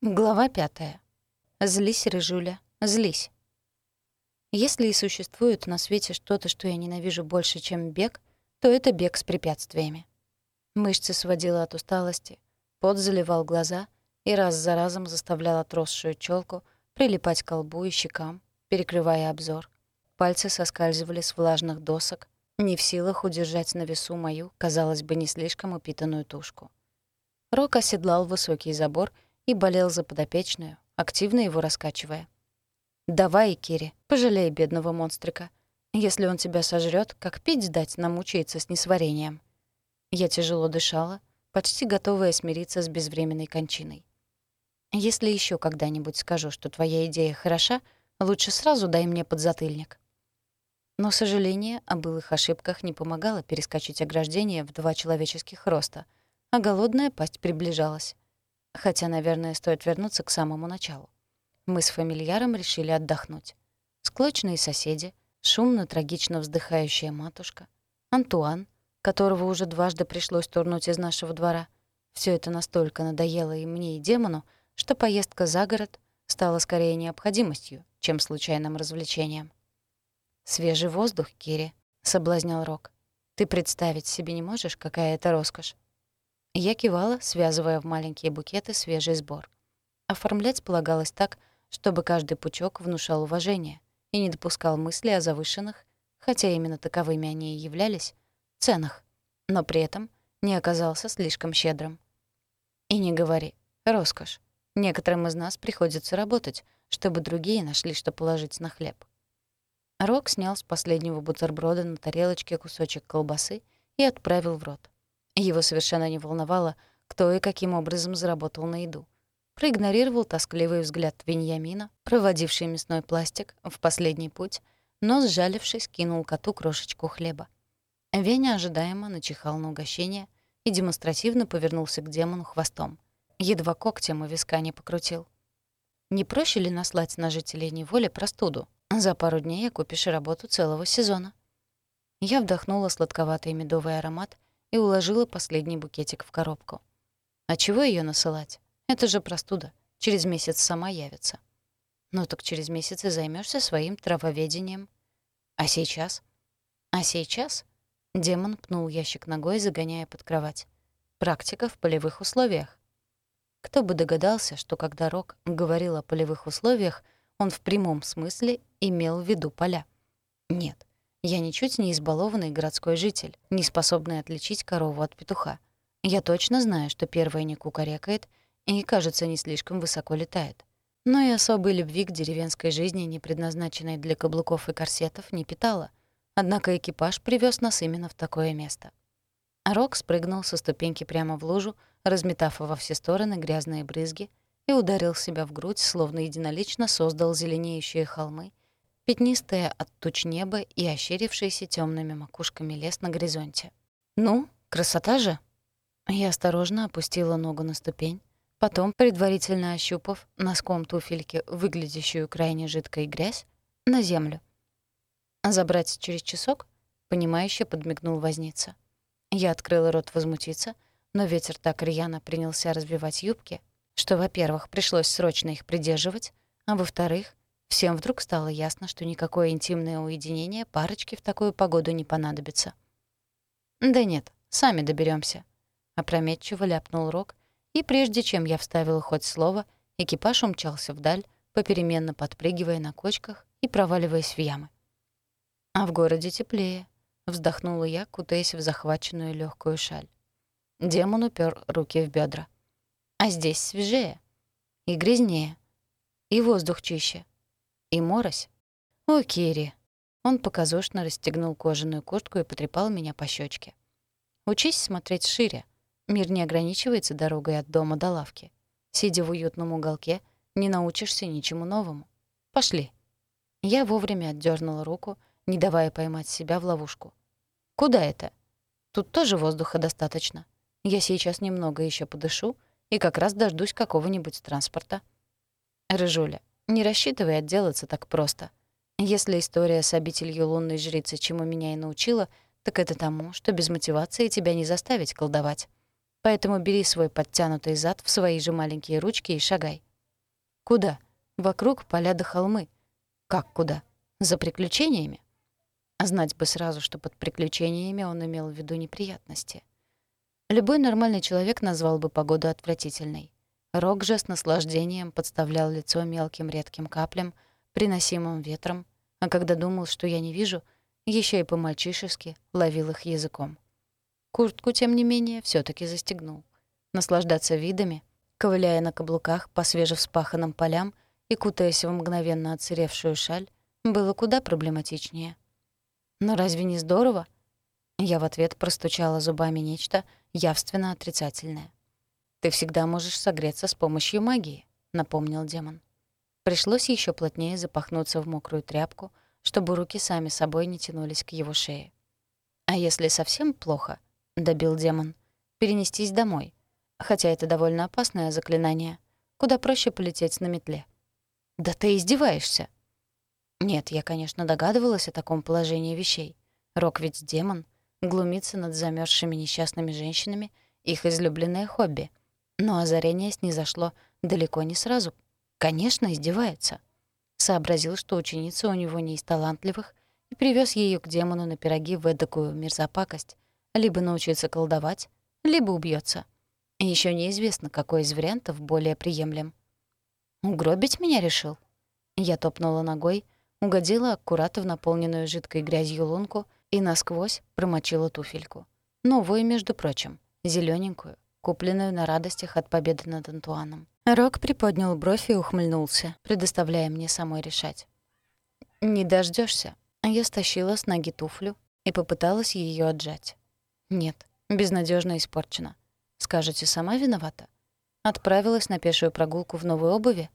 Глава пятая. Злись, Рыжуля, злись. Если и существует на свете что-то, что я ненавижу больше, чем бег, то это бег с препятствиями. Мышцы сводила от усталости, пот заливал глаза и раз за разом заставлял отросшую челку прилипать к лбу и щекам, перекрывая обзор. Пальцы соскальзывали с влажных досок, не в силах удержать на весу мою, казалось бы, не слишком упитанную тушку. Рок оседлал высокий забор — и болел за подопечную, активно его раскачивая. «Давай, Кири, пожалей бедного монстрика. Если он тебя сожрет, как пить дать намучается с несварением». Я тяжело дышала, почти готовая смириться с безвременной кончиной. «Если еще когда-нибудь скажу, что твоя идея хороша, лучше сразу дай мне подзатыльник». Но сожаление о былых ошибках не помогало перескочить ограждение в два человеческих роста, а голодная пасть приближалась. Хотя, наверное, стоит вернуться к самому началу. Мы с фамильяром решили отдохнуть. Склочные соседи, шумно-трагично вздыхающая матушка, Антуан, которого уже дважды пришлось турнуть из нашего двора. Все это настолько надоело и мне, и демону, что поездка за город стала скорее необходимостью, чем случайным развлечением. «Свежий воздух, Кири», — соблазнял Рок. «Ты представить себе не можешь, какая это роскошь?» Я кивала, связывая в маленькие букеты свежий сбор. Оформлять полагалось так, чтобы каждый пучок внушал уважение и не допускал мысли о завышенных, хотя именно таковыми они и являлись, ценах, но при этом не оказался слишком щедрым. И не говори, роскошь. Некоторым из нас приходится работать, чтобы другие нашли, что положить на хлеб. Рок снял с последнего бутерброда на тарелочке кусочек колбасы и отправил в рот. Его совершенно не волновало, кто и каким образом заработал на еду. Проигнорировал тоскливый взгляд Веньямина, проводивший мясной пластик в последний путь, но, сжалившись, кинул коту крошечку хлеба. Веня ожидаемо начихал на угощение и демонстративно повернулся к демону хвостом. Едва когтем у виска не покрутил. Не проще ли наслать на жителей неволи простуду? За пару дней окупишь работу целого сезона. Я вдохнула сладковатый медовый аромат и уложила последний букетик в коробку. А чего ее насылать? Это же простуда. Через месяц сама явится. Ну так через месяц и займешься своим травоведением. А сейчас? А сейчас? Демон пнул ящик ногой, загоняя под кровать. Практика в полевых условиях. Кто бы догадался, что когда Рок говорил о полевых условиях, он в прямом смысле имел в виду поля. Нет, я ничуть не избалованный городской житель, не способный отличить корову от петуха. Я точно знаю, что первая не кукарекает и, кажется, не слишком высоко летает. Но и особой любви к деревенской жизни, не предназначенной для каблуков и корсетов, не питала. Однако экипаж привез нас именно в такое место. Рок спрыгнул со ступеньки прямо в лужу, разметав во все стороны грязные брызги, и ударил себя в грудь, словно единолично создал зеленеющие холмы пятнистое от туч небо и ощерившийся темными макушками лес на горизонте. «Ну, красота же!» Я осторожно опустила ногу на ступень, потом, предварительно ощупав носком туфельки, выглядящую крайне жидкой грязь, на землю. «Забрать через часок?» — понимающе подмигнул возница. Я открыла рот возмутиться, но ветер так рьяно принялся развивать юбки, что, во-первых, пришлось срочно их придерживать, а во-вторых, Всем вдруг стало ясно, что никакое интимное уединение парочке в такую погоду не понадобится. «Да нет, сами доберемся. опрометчиво ляпнул Рок, и прежде чем я вставила хоть слово, экипаж умчался вдаль, попеременно подпрыгивая на кочках и проваливаясь в ямы. «А в городе теплее», — вздохнула я, кутаясь в захваченную легкую шаль. Демон упер руки в бедра. «А здесь свежее. И грязнее. И воздух чище. И морось. О, Кири. Он показушно расстегнул кожаную куртку и потрепал меня по щечке. Учись смотреть шире. Мир не ограничивается дорогой от дома до лавки. Сидя в уютном уголке, не научишься ничему новому. Пошли. Я вовремя отдернула руку, не давая поймать себя в ловушку. Куда это? Тут тоже воздуха достаточно. Я сейчас немного еще подышу и как раз дождусь какого-нибудь транспорта. Рыжуля, не рассчитывай отделаться так просто. Если история с обителью лунной жрицы чему меня и научила, так это тому, что без мотивации тебя не заставить колдовать. Поэтому бери свой подтянутый зад в свои же маленькие ручки и шагай. Куда? Вокруг поля до холмы. Как куда? За приключениями? А знать бы сразу, что под приключениями он имел в виду неприятности. Любой нормальный человек назвал бы погоду отвратительной. Рок же с наслаждением подставлял лицо мелким редким каплям, приносимым ветром, а когда думал, что я не вижу, еще и по-мальчишески ловил их языком. Куртку, тем не менее, все таки застегнул. Наслаждаться видами, ковыляя на каблуках по свежевспаханным полям и кутаясь в мгновенно отсыревшую шаль, было куда проблематичнее. Но разве не здорово? Я в ответ простучала зубами нечто явственно отрицательное. «Ты всегда можешь согреться с помощью магии», — напомнил демон. Пришлось еще плотнее запахнуться в мокрую тряпку, чтобы руки сами собой не тянулись к его шее. «А если совсем плохо», — добил демон, — «перенестись домой. Хотя это довольно опасное заклинание. Куда проще полететь на метле». «Да ты издеваешься!» Нет, я, конечно, догадывалась о таком положении вещей. Рок ведь демон, глумится над замерзшими несчастными женщинами, их излюбленное хобби. Но озарение снизошло далеко не сразу. Конечно, издевается. Сообразил, что ученица у него не из талантливых, и привез ее к демону на пироги в эдакую мерзопакость. Либо научится колдовать, либо убьется. И еще неизвестно, какой из вариантов более приемлем. «Угробить меня решил?» Я топнула ногой, угодила аккуратно в наполненную жидкой грязью лунку и насквозь промочила туфельку. Новую, между прочим, зелененькую, купленную на радостях от победы над Антуаном. Рок приподнял бровь и ухмыльнулся, предоставляя мне самой решать. «Не дождешься. Я стащила с ноги туфлю и попыталась ее отжать. «Нет, безнадежно испорчена. Скажете, сама виновата?» Отправилась на пешую прогулку в новой обуви?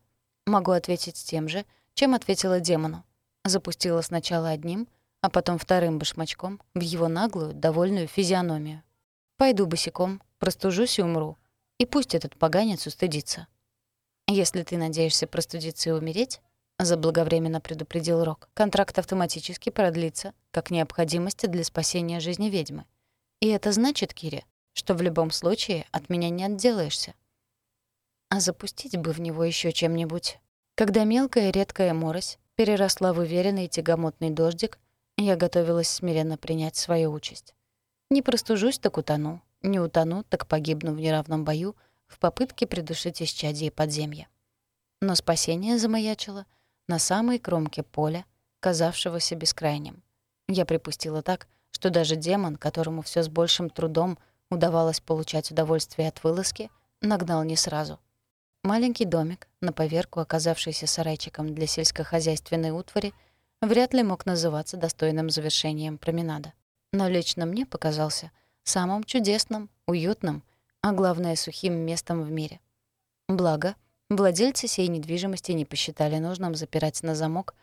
Могу ответить тем же, чем ответила демону. Запустила сначала одним, а потом вторым башмачком в его наглую, довольную физиономию. Пойду босиком, простужусь и умру. И пусть этот поганец устыдится. Если ты надеешься простудиться и умереть, заблаговременно предупредил Рок, контракт автоматически продлится, как необходимость для спасения жизни ведьмы. И это значит, Кири, что в любом случае от меня не отделаешься. А запустить бы в него еще чем-нибудь. Когда мелкая редкая морось переросла в уверенный тягомотный дождик, я готовилась смиренно принять свою участь. Не простужусь, так утону. Не утону, так погибну в неравном бою в попытке придушить исчадие подземья. Но спасение замаячило на самой кромке поля, казавшегося бескрайним. Я припустила так, что даже демон, которому все с большим трудом удавалось получать удовольствие от вылазки, нагнал не сразу — Маленький домик, на поверку оказавшийся сарайчиком для сельскохозяйственной утвари, вряд ли мог называться достойным завершением променада. Но лично мне показался самым чудесным, уютным, а главное, сухим местом в мире. Благо, владельцы сей недвижимости не посчитали нужным запирать на замок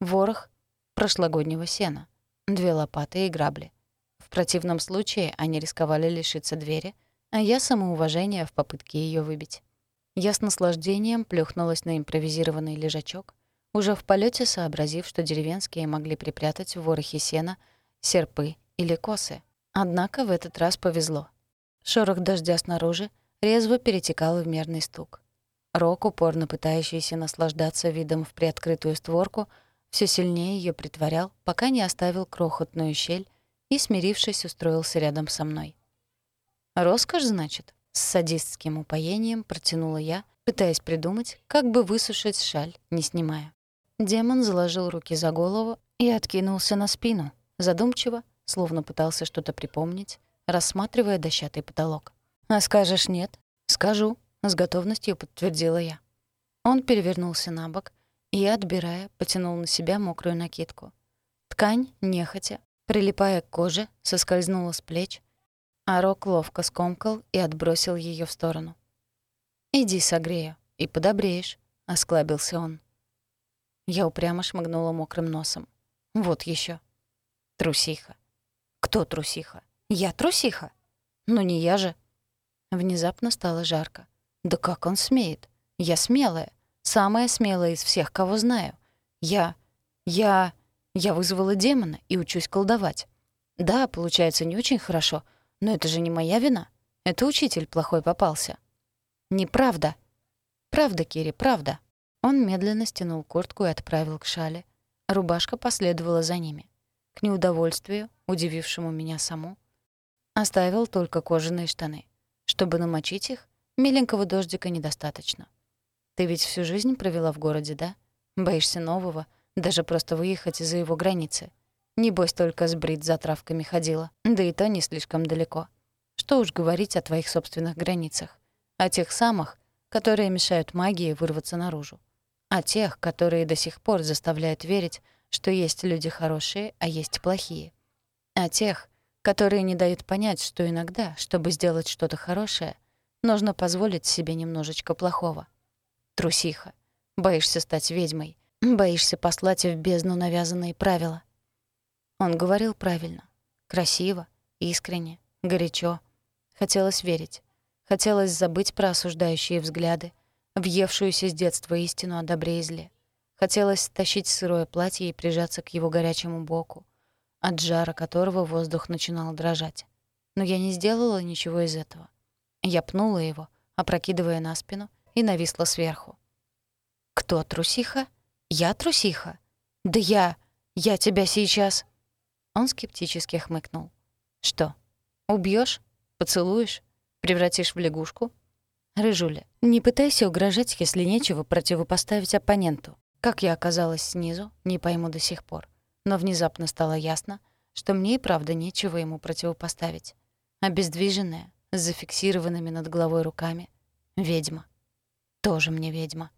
ворох прошлогоднего сена, две лопаты и грабли. В противном случае они рисковали лишиться двери, а я самоуважение в попытке ее выбить. Я с наслаждением плюхнулась на импровизированный лежачок, уже в полете сообразив, что деревенские могли припрятать в ворохе сена серпы или косы. Однако в этот раз повезло. Шорох дождя снаружи резво перетекал в мерный стук. Рок, упорно пытающийся наслаждаться видом в приоткрытую створку, все сильнее ее притворял, пока не оставил крохотную щель и, смирившись, устроился рядом со мной. «Роскошь, значит?» С садистским упоением протянула я, пытаясь придумать, как бы высушить шаль, не снимая. Демон заложил руки за голову и откинулся на спину, задумчиво, словно пытался что-то припомнить, рассматривая дощатый потолок. «А скажешь нет?» «Скажу», — с готовностью подтвердила я. Он перевернулся на бок и, отбирая, потянул на себя мокрую накидку. Ткань, нехотя, прилипая к коже, соскользнула с плеч, а Рок ловко скомкал и отбросил ее в сторону. «Иди согрею, и подобреешь», — осклабился он. Я упрямо шмыгнула мокрым носом. «Вот еще. Трусиха». «Кто трусиха? Я трусиха? Ну не я же». Внезапно стало жарко. «Да как он смеет? Я смелая. Самая смелая из всех, кого знаю. Я... я... я вызвала демона и учусь колдовать. Да, получается не очень хорошо, — но это же не моя вина. Это учитель плохой попался. Неправда. Правда, Кири, правда. Он медленно стянул куртку и отправил к шале. Рубашка последовала за ними. К неудовольствию, удивившему меня саму, оставил только кожаные штаны. Чтобы намочить их, миленького дождика недостаточно. Ты ведь всю жизнь провела в городе, да? Боишься нового, даже просто выехать из-за его границы. Небось, только с брит за травками ходила, да и то не слишком далеко. Что уж говорить о твоих собственных границах. О тех самых, которые мешают магии вырваться наружу а тех, которые до сих пор заставляют верить, что есть люди хорошие, а есть плохие. А тех, которые не дают понять, что иногда, чтобы сделать что-то хорошее, нужно позволить себе немножечко плохого. Трусиха. Боишься стать ведьмой. Боишься послать в бездну навязанные правила. Он говорил правильно. Красиво, искренне, горячо. Хотелось верить. Хотелось забыть про осуждающие взгляды, въевшуюся с детства истину о добре и зле. Хотелось стащить сырое платье и прижаться к его горячему боку, от жара которого воздух начинал дрожать. Но я не сделала ничего из этого. Я пнула его, опрокидывая на спину, и нависла сверху. «Кто трусиха? Я трусиха? Да я... Я тебя сейчас...» Он скептически хмыкнул. «Что, убьешь? Поцелуешь? Превратишь в лягушку?» «Рыжуля, не пытайся угрожать, если нечего противопоставить оппоненту. Как я оказалась снизу, не пойму до сих пор. Но внезапно стало ясно, что мне и правда нечего ему противопоставить. Обездвиженная, с зафиксированными над головой руками. Ведьма. Тоже мне ведьма.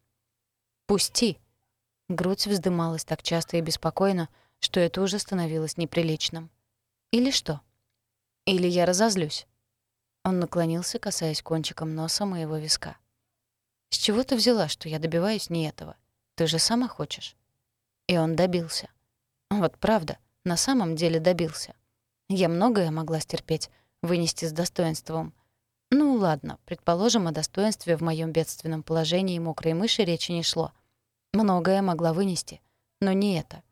«Пусти!» Грудь вздымалась так часто и беспокойно, что это уже становилось неприличным. «Или что? Или я разозлюсь?» Он наклонился, касаясь кончиком носа моего виска. «С чего ты взяла, что я добиваюсь не этого? Ты же сама хочешь». И он добился. Вот правда, на самом деле добился. Я многое могла стерпеть, вынести с достоинством. Ну ладно, предположим, о достоинстве в моем бедственном положении мокрой мыши речи не шло. Многое могла вынести, но не это.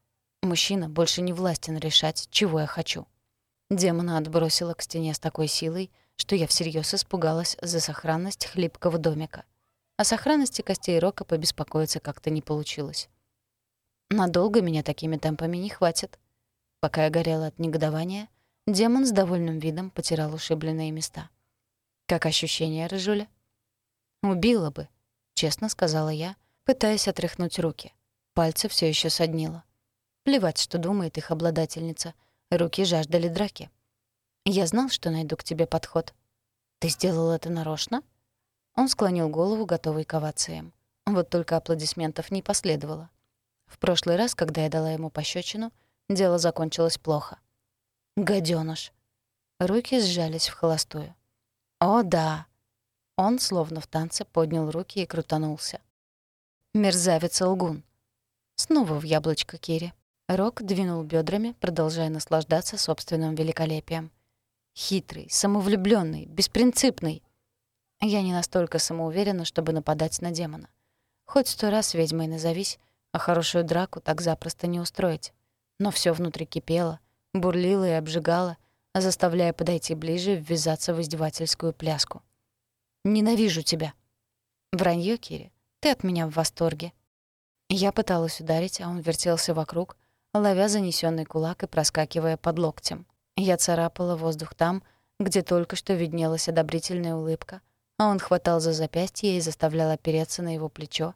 Мужчина больше не властен решать, чего я хочу. Демона отбросила к стене с такой силой, что я всерьез испугалась за сохранность хлипкого домика. О сохранности костей Рока побеспокоиться как-то не получилось. Надолго меня такими темпами не хватит. Пока я горела от негодования, демон с довольным видом потирал ушибленные места. «Как ощущение, Рыжуля?» «Убила бы», — честно сказала я, пытаясь отряхнуть руки. Пальцы все еще соднило. Плевать, что думает их обладательница. Руки жаждали драки. Я знал, что найду к тебе подход. Ты сделал это нарочно? Он склонил голову, готовый к овациям. Вот только аплодисментов не последовало. В прошлый раз, когда я дала ему пощечину, дело закончилось плохо. Гадёныш. Руки сжались в холостую. О, да. Он, словно в танце, поднял руки и крутанулся. Мерзавец-лгун. Снова в яблочко Кири. Рок двинул бедрами, продолжая наслаждаться собственным великолепием. Хитрый, самовлюбленный, беспринципный. Я не настолько самоуверена, чтобы нападать на демона. Хоть сто раз ведьмой назовись, а хорошую драку так запросто не устроить. Но все внутри кипело, бурлило и обжигало, заставляя подойти ближе и ввязаться в издевательскую пляску. «Ненавижу тебя!» «Вранье, Кири, ты от меня в восторге». Я пыталась ударить, а он вертелся вокруг, ловя занесенный кулак и проскакивая под локтем. Я царапала воздух там, где только что виднелась одобрительная улыбка, а он хватал за запястье и заставлял опереться на его плечо.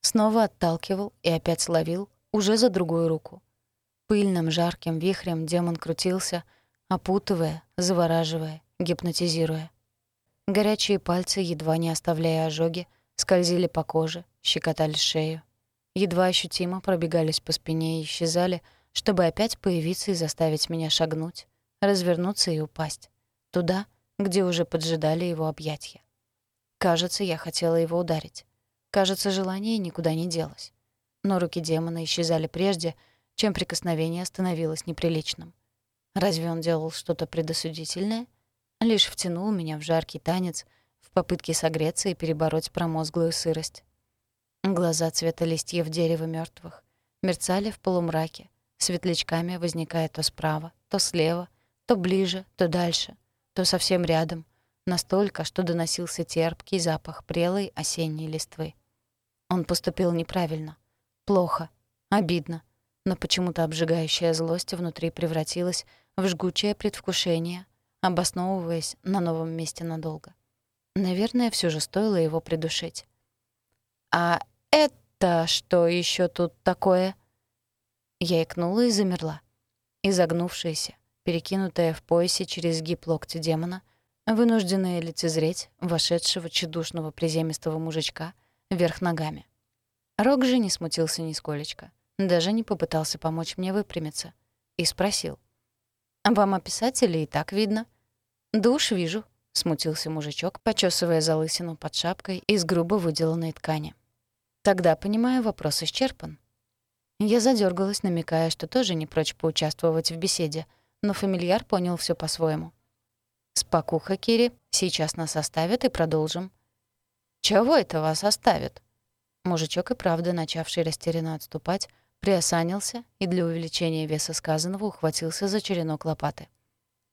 Снова отталкивал и опять словил, уже за другую руку. Пыльным жарким вихрем демон крутился, опутывая, завораживая, гипнотизируя. Горячие пальцы, едва не оставляя ожоги, скользили по коже, щекотали шею. Едва ощутимо пробегались по спине и исчезали — чтобы опять появиться и заставить меня шагнуть, развернуться и упасть. Туда, где уже поджидали его объятья. Кажется, я хотела его ударить. Кажется, желание никуда не делось. Но руки демона исчезали прежде, чем прикосновение становилось неприличным. Разве он делал что-то предосудительное? Лишь втянул меня в жаркий танец в попытке согреться и перебороть промозглую сырость. Глаза цвета листьев дерева мертвых мерцали в полумраке, светлячками возникая то справа, то слева, то ближе, то дальше, то совсем рядом, настолько, что доносился терпкий запах прелой осенней листвы. Он поступил неправильно. Плохо. Обидно. Но почему-то обжигающая злость внутри превратилась в жгучее предвкушение, обосновываясь на новом месте надолго. Наверное, все же стоило его придушить. «А это что еще тут такое?» Я икнула и замерла. Изогнувшаяся, перекинутая в поясе через гиб локти демона, вынужденная лицезреть вошедшего чудушного приземистого мужичка вверх ногами. Рок же не смутился нисколечко, даже не попытался помочь мне выпрямиться, и спросил. «Вам описать или и так видно?» «Да уж вижу», — смутился мужичок, почесывая залысину под шапкой из грубо выделанной ткани. «Тогда, понимаю, вопрос исчерпан». Я задергалась, намекая, что тоже не прочь поучаствовать в беседе, но фамильяр понял все по-своему. «Спокуха, Кири, сейчас нас оставят и продолжим». «Чего это вас оставят?» Мужичок и правда, начавший растерянно отступать, приосанился и для увеличения веса сказанного ухватился за черенок лопаты.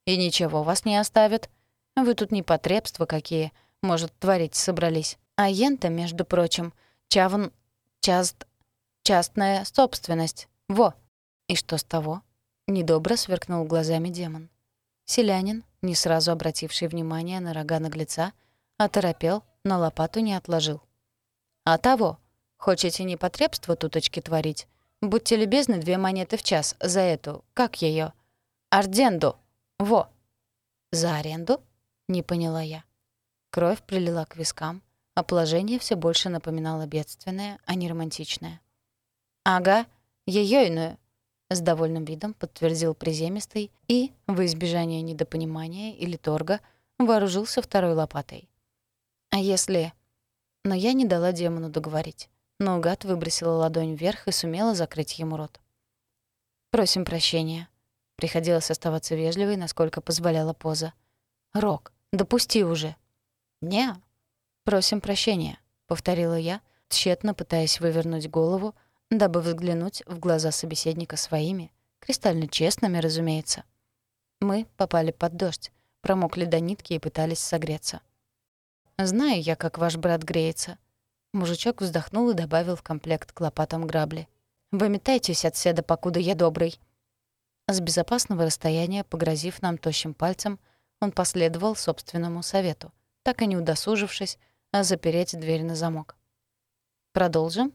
«И ничего вас не оставят. Вы тут непотребства какие, может, творить собрались. А ента, между прочим, чавн... част... частная собственность. Во!» «И что с того?» — недобро сверкнул глазами демон. Селянин, не сразу обративший внимание на рога наглеца, оторопел, но лопату не отложил. «А того! Хочете непотребство туточки творить? Будьте любезны, две монеты в час за эту, как ее? Арденду! Во!» «За аренду?» — не поняла я. Кровь прилила к вискам, а положение все больше напоминало бедственное, а не романтичное. «Ага, ейойную!» — с довольным видом подтвердил приземистый и, во избежание недопонимания или торга, вооружился второй лопатой. «А если...» Но я не дала демону договорить. Наугад выбросила ладонь вверх и сумела закрыть ему рот. «Просим прощения». Приходилось оставаться вежливой, насколько позволяла поза. «Рок, допусти уже». «Не». «Просим прощения», — повторила я, тщетно пытаясь вывернуть голову, дабы взглянуть в глаза собеседника своими, кристально честными, разумеется. Мы попали под дождь, промокли до нитки и пытались согреться. «Знаю я, как ваш брат греется», Мужичок вздохнул и добавил в комплект к лопатам грабли. «Выметайтесь отседа, покуда я добрый». С безопасного расстояния, погрозив нам тощим пальцем, он последовал собственному совету, так и не удосужившись, а запереть дверь на замок. «Продолжим?»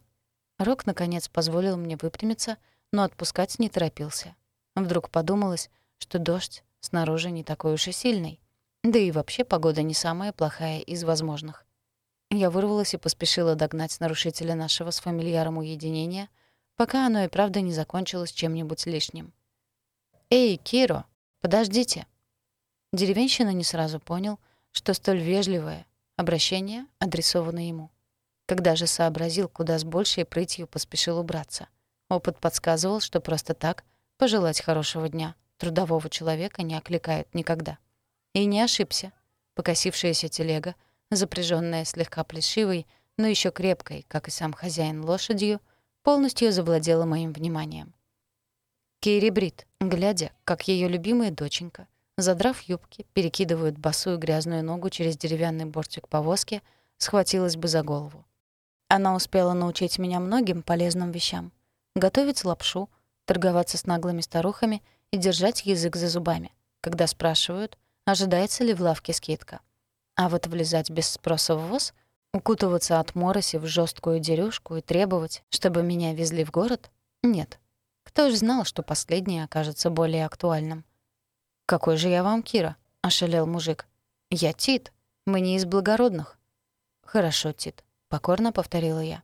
Рок, наконец, позволил мне выпрямиться, но отпускать не торопился. Вдруг подумалось, что дождь снаружи не такой уж и сильный. Да и вообще погода не самая плохая из возможных. Я вырвалась и поспешила догнать нарушителя нашего с фамильяром уединения, пока оно и правда не закончилось чем-нибудь лишним. «Эй, Киро, подождите!» Деревенщина не сразу понял, что столь вежливое обращение адресовано ему. Когда же сообразил, куда с большей прытью поспешил убраться. Опыт подсказывал, что просто так пожелать хорошего дня трудового человека не окликают никогда. И не ошибся. Покосившаяся телега — запряженная слегка плешивой, но еще крепкой, как и сам хозяин лошадью, полностью завладела моим вниманием. Кири Брит, глядя, как ее любимая доченька, задрав юбки, перекидывают босую грязную ногу через деревянный бортик повозки, схватилась бы за голову. Она успела научить меня многим полезным вещам. Готовить лапшу, торговаться с наглыми старухами и держать язык за зубами, когда спрашивают, ожидается ли в лавке скидка. А вот влезать без спроса в ВОЗ, укутываться от мороси в жесткую дерюшку и требовать, чтобы меня везли в город — нет. Кто ж знал, что последнее окажется более актуальным? «Какой же я вам, Кира?» — ошалел мужик. «Я Тит. Мы не из благородных». «Хорошо, Тит», — покорно повторила я.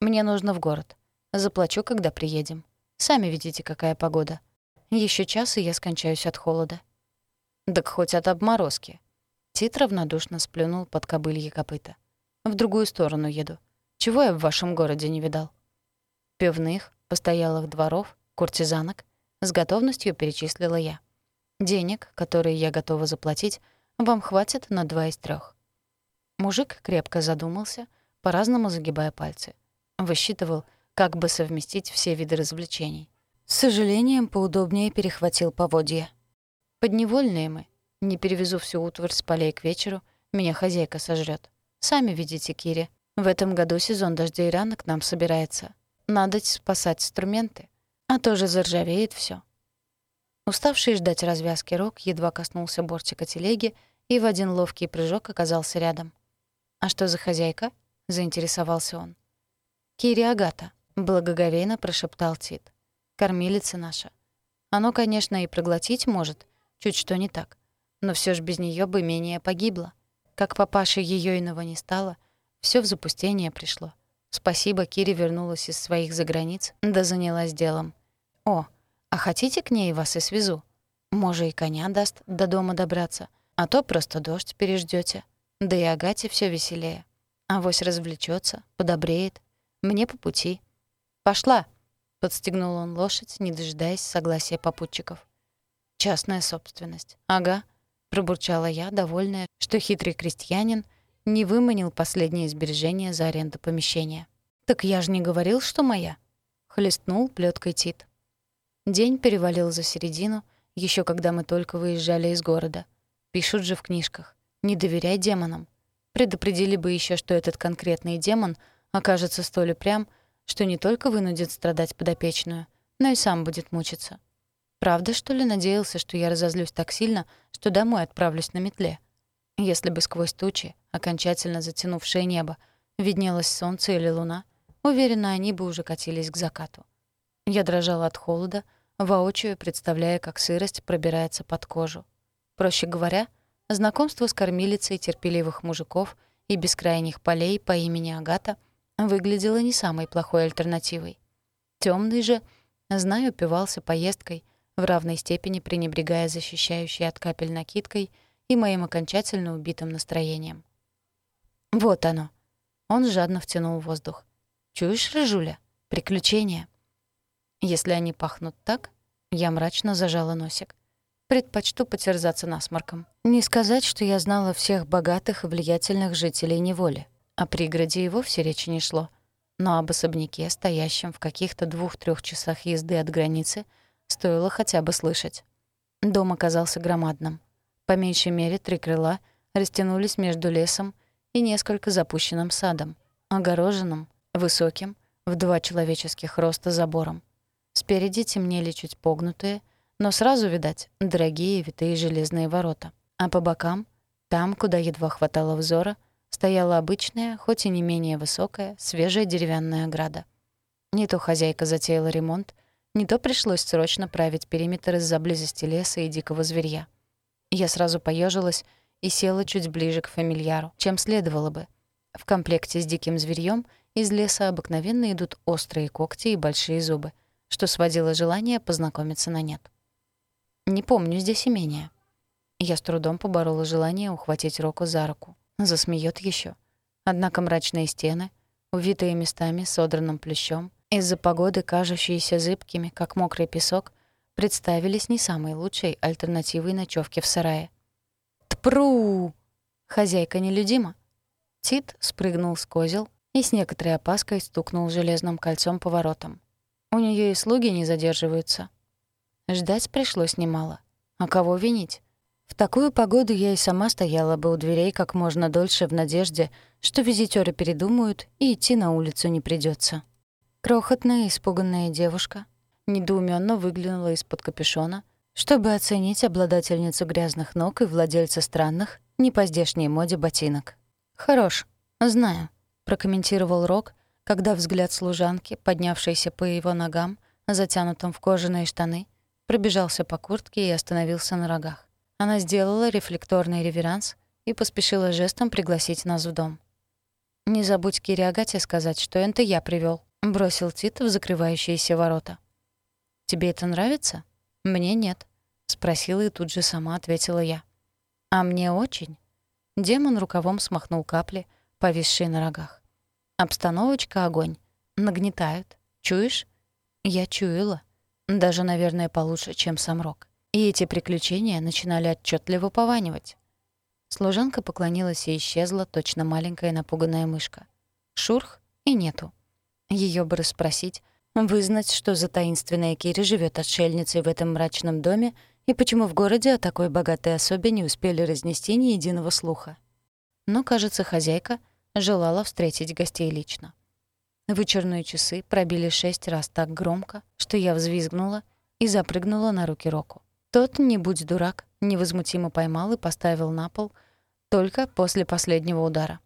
«Мне нужно в город. Заплачу, когда приедем. Сами видите, какая погода. Еще час, и я скончаюсь от холода». «Так хоть от обморозки», Тит равнодушно сплюнул под кобылье копыта. «В другую сторону еду. Чего я в вашем городе не видал?» Пивных, постоялых дворов, куртизанок с готовностью перечислила я. «Денег, которые я готова заплатить, вам хватит на два из трех. Мужик крепко задумался, по-разному загибая пальцы. Высчитывал, как бы совместить все виды развлечений. С сожалением, поудобнее перехватил поводья. Подневольные мы, не перевезу всю утварь с полей к вечеру, меня хозяйка сожрет. Сами видите, Кири, В этом году сезон дождей рано к нам собирается. Надо спасать инструменты, а то же заржавеет все. Уставший ждать развязки рог едва коснулся бортика телеги и в один ловкий прыжок оказался рядом. «А что за хозяйка?» — заинтересовался он. «Кири Агата», — благоговейно прошептал Тит. «Кормилица наша. Оно, конечно, и проглотить может, чуть что не так. Но все ж без нее бы менее погибло. Как папаши ее иного не стало, все в запустение пришло. Спасибо, Кири вернулась из своих заграниц, да занялась делом. О, а хотите к ней вас и свезу? Може, и коня даст до дома добраться, а то просто дождь переждете. Да и Агате все веселее. Авось развлечется, подобреет. Мне по пути. «Пошла!» — подстегнул он лошадь, не дожидаясь согласия попутчиков. «Частная собственность. Ага», — пробурчала я, довольная, что хитрый крестьянин не выманил последние сбережения за аренду помещения. «Так я же не говорил, что моя!» — хлестнул плеткой Тит. День перевалил за середину, еще когда мы только выезжали из города. Пишут же в книжках. Не доверяй демонам. Предупредили бы еще, что этот конкретный демон окажется столь упрям, что не только вынудит страдать подопечную, но и сам будет мучиться. Правда, что ли, надеялся, что я разозлюсь так сильно, что домой отправлюсь на метле? Если бы сквозь тучи, окончательно затянувшее небо, виднелось солнце или луна, уверена, они бы уже катились к закату. Я дрожала от холода, воочию представляя, как сырость пробирается под кожу. Проще говоря — Знакомство с кормилицей терпеливых мужиков и бескрайних полей по имени Агата выглядело не самой плохой альтернативой. Тёмный же, знаю, упивался поездкой, в равной степени пренебрегая защищающей от капель накидкой и моим окончательно убитым настроением. Вот оно. Он жадно втянул воздух. Чуешь, Рыжуля? Приключения. Если они пахнут так, я мрачно зажала носик предпочту потерзаться насморком. Не сказать, что я знала всех богатых и влиятельных жителей неволи. О пригороде и вовсе речи не шло. Но об особняке, стоящем в каких-то двух-трех часах езды от границы, стоило хотя бы слышать. Дом оказался громадным. По меньшей мере три крыла растянулись между лесом и несколько запущенным садом, огороженным, высоким, в два человеческих роста забором. Спереди темнели чуть погнутые — но сразу, видать, дорогие витые железные ворота. А по бокам, там, куда едва хватало взора, стояла обычная, хоть и не менее высокая, свежая деревянная ограда. Не то хозяйка затеяла ремонт, не то пришлось срочно править периметр из-за близости леса и дикого зверья. Я сразу поежилась и села чуть ближе к фамильяру, чем следовало бы. В комплекте с диким зверьем из леса обыкновенно идут острые когти и большие зубы, что сводило желание познакомиться на нет. Не помню здесь имения. Я с трудом поборола желание ухватить Року за руку. Засмеет еще. Однако мрачные стены, увитые местами содранным плющом, из-за погоды кажущиеся зыбкими, как мокрый песок, представились не самой лучшей альтернативой ночевки в сарае. «Тпру!» Хозяйка нелюдима. Тит спрыгнул с козел и с некоторой опаской стукнул железным кольцом по воротам. У нее и слуги не задерживаются. Ждать пришлось немало. А кого винить? В такую погоду я и сама стояла бы у дверей как можно дольше в надежде, что визитёры передумают и идти на улицу не придётся. Крохотная испуганная девушка недоумённо выглянула из-под капюшона, чтобы оценить обладательницу грязных ног и владельца странных, не по здешней моде ботинок. «Хорош, знаю», — прокомментировал Рок, когда взгляд служанки, поднявшейся по его ногам, затянутым в кожаные штаны, пробежался по куртке и остановился на рогах. Она сделала рефлекторный реверанс и поспешила жестом пригласить нас в дом. «Не забудь Кире Агате сказать, что это я привёл», — бросил Тит в закрывающиеся ворота. «Тебе это нравится?» «Мне нет», — спросила и тут же сама ответила я. «А мне очень». Демон рукавом смахнул капли, повисшие на рогах. «Обстановочка — огонь. Нагнетают. Чуешь?» Я чуяла. Даже, наверное, получше, чем сам Рок. И эти приключения начинали отчетливо пованивать. Служанка поклонилась и исчезла, точно маленькая напуганная мышка. Шурх и нету. Ее бы расспросить, вызнать, что за таинственная Кири живет отшельницей в этом мрачном доме и почему в городе о такой богатой особе не успели разнести ни единого слуха. Но, кажется, хозяйка желала встретить гостей лично. Вычерные часы пробили шесть раз так громко, что я взвизгнула и запрыгнула на руки Року. Тот, не будь дурак, невозмутимо поймал и поставил на пол только после последнего удара.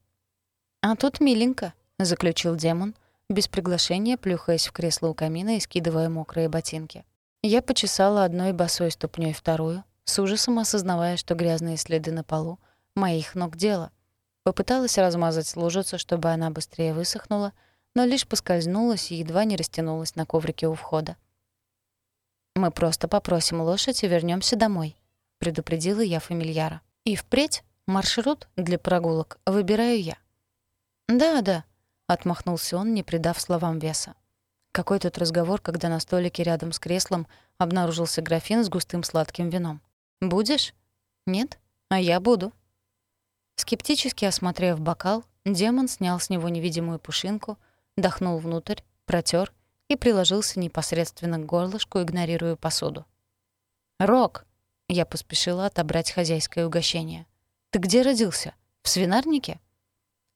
«А тут миленько», — заключил демон, без приглашения плюхаясь в кресло у камина и скидывая мокрые ботинки. Я почесала одной босой ступней вторую, с ужасом осознавая, что грязные следы на полу — моих ног дело. Попыталась размазать лужицу, чтобы она быстрее высохнула, но лишь поскользнулась и едва не растянулась на коврике у входа. «Мы просто попросим лошадь и вернёмся домой», — предупредила я фамильяра. «И впредь маршрут для прогулок выбираю я». «Да, да», — отмахнулся он, не придав словам веса. Какой тут разговор, когда на столике рядом с креслом обнаружился графин с густым сладким вином. «Будешь?» «Нет? А я буду». Скептически осмотрев бокал, демон снял с него невидимую пушинку, дохнул внутрь, протер и приложился непосредственно к горлышку, игнорируя посуду. «Рок!» — я поспешила отобрать хозяйское угощение. «Ты где родился? В свинарнике?»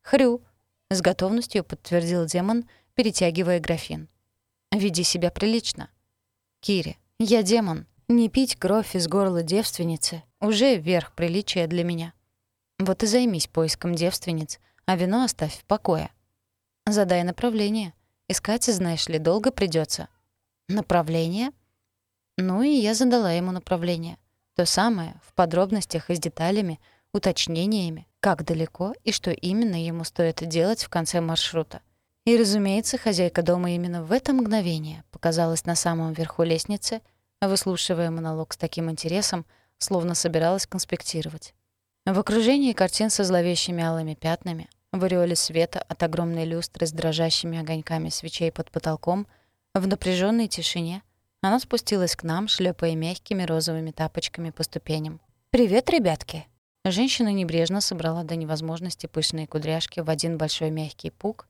«Хрю!» — с готовностью подтвердил демон, перетягивая графин. «Веди себя прилично». «Кири, я демон. Не пить кровь из горла девственницы — уже верх приличия для меня». Вот и займись поиском девственниц, а вино оставь в покое. Задай направление. Искать, знаешь ли, долго придется. Направление? Ну и я задала ему направление. То самое, в подробностях и с деталями, уточнениями, как далеко и что именно ему стоит делать в конце маршрута. И, разумеется, хозяйка дома именно в это мгновение показалась на самом верху лестницы, выслушивая монолог с таким интересом, словно собиралась конспектировать. В окружении картин со зловещими алыми пятнами, в ореоле света от огромной люстры с дрожащими огоньками свечей под потолком, в напряженной тишине она спустилась к нам, шлепая мягкими розовыми тапочками по ступеням. «Привет, ребятки!» Женщина небрежно собрала до невозможности пышные кудряшки в один большой мягкий пук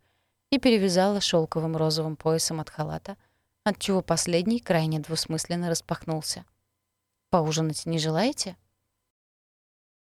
и перевязала шелковым розовым поясом от халата, отчего последний крайне двусмысленно распахнулся. «Поужинать не желаете?»